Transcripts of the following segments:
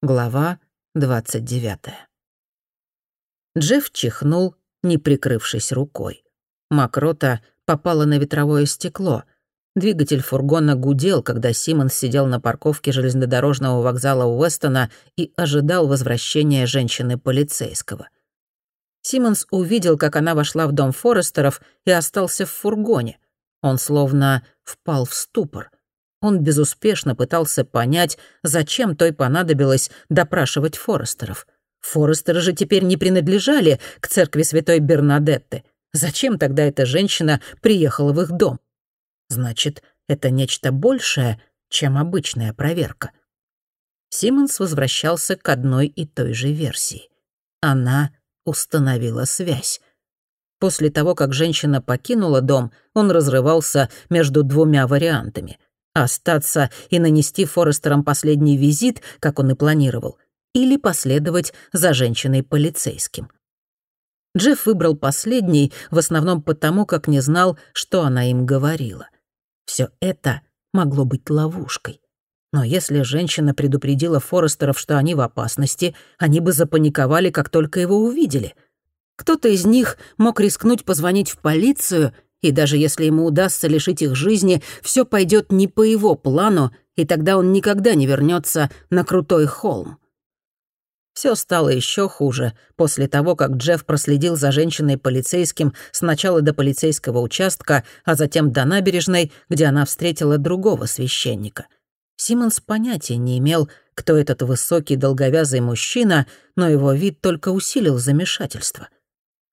Глава 29. Джефф чихнул, не прикрывшись рукой. Мокрота попала на ветровое стекло. Двигатель фургона гудел, когда Симмонс сидел на парковке железнодорожного вокзала Уэстона и ожидал возвращения женщины-полицейского. Симмонс увидел, как она вошла в дом Форестеров и остался в фургоне. Он словно впал в ступор — он безуспешно пытался понять, зачем той понадобилось допрашивать Форестеров. Форестеры же теперь не принадлежали к церкви святой Бернадетты. Зачем тогда эта женщина приехала в их дом? Значит, это нечто большее, чем обычная проверка. Симмонс возвращался к одной и той же версии. Она установила связь. После того, как женщина покинула дом, он разрывался между двумя вариантами — Остаться и нанести Форестерам последний визит, как он и планировал, или последовать за женщиной-полицейским. Джефф выбрал последний, в основном потому, как не знал, что она им говорила. Все это могло быть ловушкой. Но если женщина предупредила Форестеров, что они в опасности, они бы запаниковали, как только его увидели. Кто-то из них мог рискнуть позвонить в полицию — и даже если ему удастся лишить их жизни, все пойдет не по его плану, и тогда он никогда не вернется на крутой холм. Все стало еще хуже после того, как Джефф проследил за женщиной-полицейским сначала до полицейского участка, а затем до набережной, где она встретила другого священника. Симмонс понятия не имел, кто этот высокий долговязый мужчина, но его вид только усилил замешательство.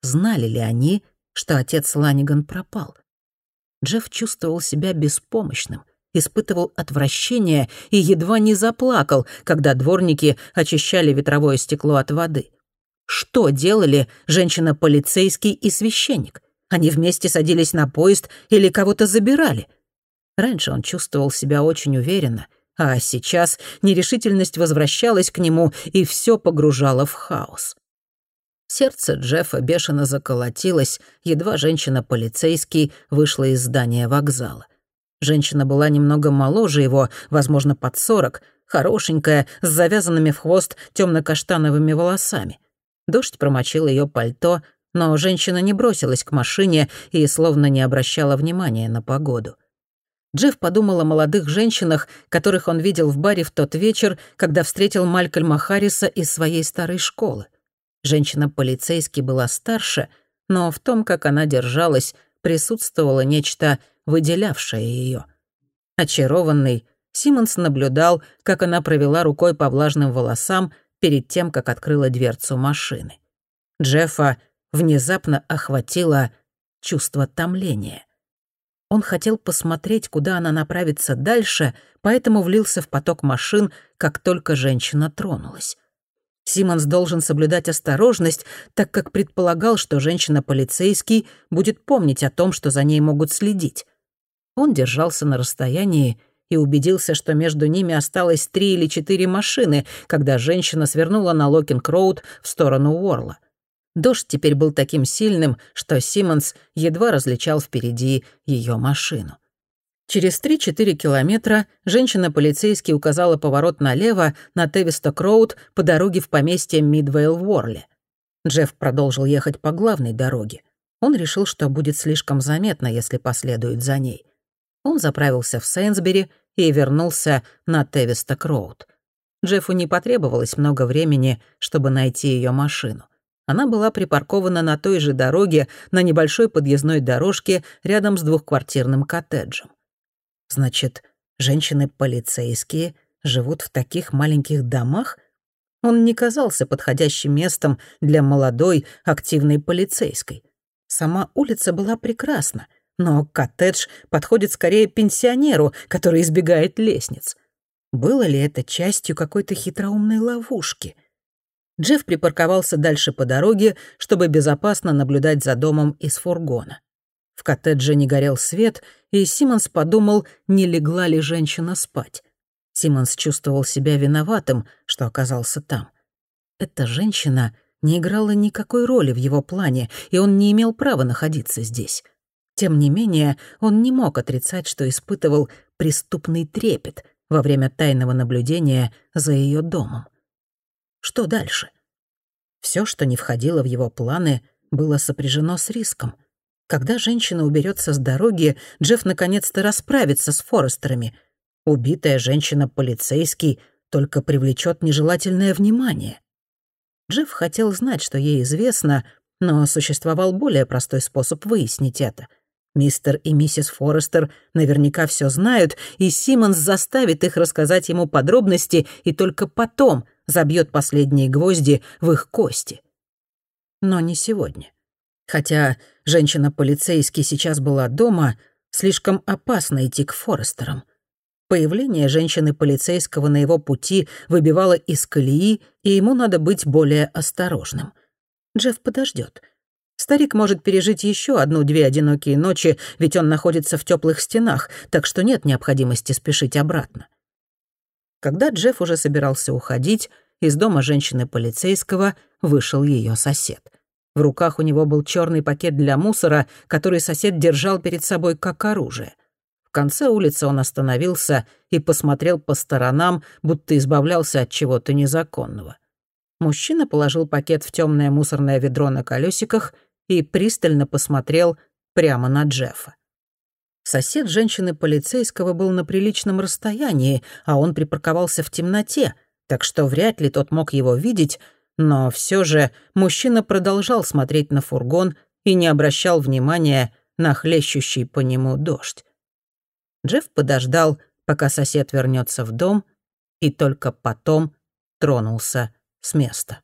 Знали ли они, что отец Ланиган пропал. Джефф чувствовал себя беспомощным, испытывал отвращение и едва не заплакал, когда дворники очищали ветровое стекло от воды. Что делали женщина-полицейский и священник? Они вместе садились на поезд или кого-то забирали? Раньше он чувствовал себя очень уверенно, а сейчас нерешительность возвращалась к нему и все погружало в хаос. Сердце Джеффа бешено заколотилось, едва женщина-полицейский вышла из здания вокзала. Женщина была немного моложе его, возможно, под сорок, хорошенькая, с завязанными в хвост темно-каштановыми волосами. Дождь промочил ее пальто, но женщина не бросилась к машине и словно не обращала внимания на погоду. Джефф подумал о молодых женщинах, которых он видел в баре в тот вечер, когда встретил Малькольма Харриса из своей старой школы. Женщина-полицейский была старше, но в том, как она держалась, присутствовало нечто, выделявшее ее. Очарованный, Симмонс наблюдал, как она провела рукой по влажным волосам перед тем, как открыла дверцу машины. Джеффа внезапно охватило чувство томления. Он хотел посмотреть, куда она направится дальше, поэтому влился в поток машин, как только женщина тронулась. Симмонс должен соблюдать осторожность, так как предполагал, что женщина-полицейский будет помнить о том, что за ней могут следить. Он держался на расстоянии и убедился, что между ними осталось три или четыре машины, когда женщина свернула на Локинг-Роуд в сторону Уорла. Дождь теперь был таким сильным, что Симмонс едва различал впереди ее машину. Через 3-4 километра женщина-полицейский указала поворот налево на Тевисток-Роуд по дороге в поместье Мидвейл в Уорле. Джефф продолжил ехать по главной дороге. Он решил, что будет слишком заметно, если последует за ней. Он заправился в Сейнсбери и вернулся на Тевисток-Роуд. Джеффу не потребовалось много времени, чтобы найти ее машину. Она была припаркована на той же дороге, на небольшой подъездной дорожке рядом с двухквартирным коттеджем. Значит, женщины-полицейские живут в таких маленьких домах? Он не казался подходящим местом для молодой, активной полицейской. Сама улица была прекрасна, но коттедж подходит скорее пенсионеру, который избегает лестниц. Было ли это частью какой-то хитроумной ловушки? Джефф припарковался дальше по дороге, чтобы безопасно наблюдать за домом из фургона. В коттедже не горел свет, и Симмонс подумал, не легла ли женщина спать. Симмонс чувствовал себя виноватым, что оказался там. Эта женщина не играла никакой роли в его плане, и он не имел права находиться здесь. Тем не менее, он не мог отрицать, что испытывал преступный трепет во время тайного наблюдения за ее домом. Что дальше? Все, что не входило в его планы, было сопряжено с риском. Когда женщина уберется с дороги, Джефф наконец-то расправится с Форестерами. Убитая женщина-полицейский только привлечет нежелательное внимание. Джефф хотел знать, что ей известно, но существовал более простой способ выяснить это. Мистер и миссис Форестер наверняка все знают, и Симмонс заставит их рассказать ему подробности и только потом забьет последние гвозди в их кости. Но не сегодня. Хотя женщина-полицейский сейчас была дома, слишком опасно идти к Форестерам. Появление женщины-полицейского на его пути выбивало из колеи, и ему надо быть более осторожным. Джефф подождет. Старик может пережить еще одну-две одинокие ночи, ведь он находится в теплых стенах, так что нет необходимости спешить обратно. Когда Джефф уже собирался уходить, из дома женщины-полицейского вышел ее сосед. В руках у него был черный пакет для мусора, который сосед держал перед собой как оружие. В конце улицы он остановился и посмотрел по сторонам, будто избавлялся от чего-то незаконного. Мужчина положил пакет в темное мусорное ведро на колесиках и пристально посмотрел прямо на Джеффа. Сосед женщины-полицейского был на приличном расстоянии, а он припарковался в темноте, так что вряд ли тот мог его видеть, но все же мужчина продолжал смотреть на фургон и не обращал внимания на хлещущий по нему дождь. Джефф подождал, пока сосед вернется в дом, и только потом тронулся с места.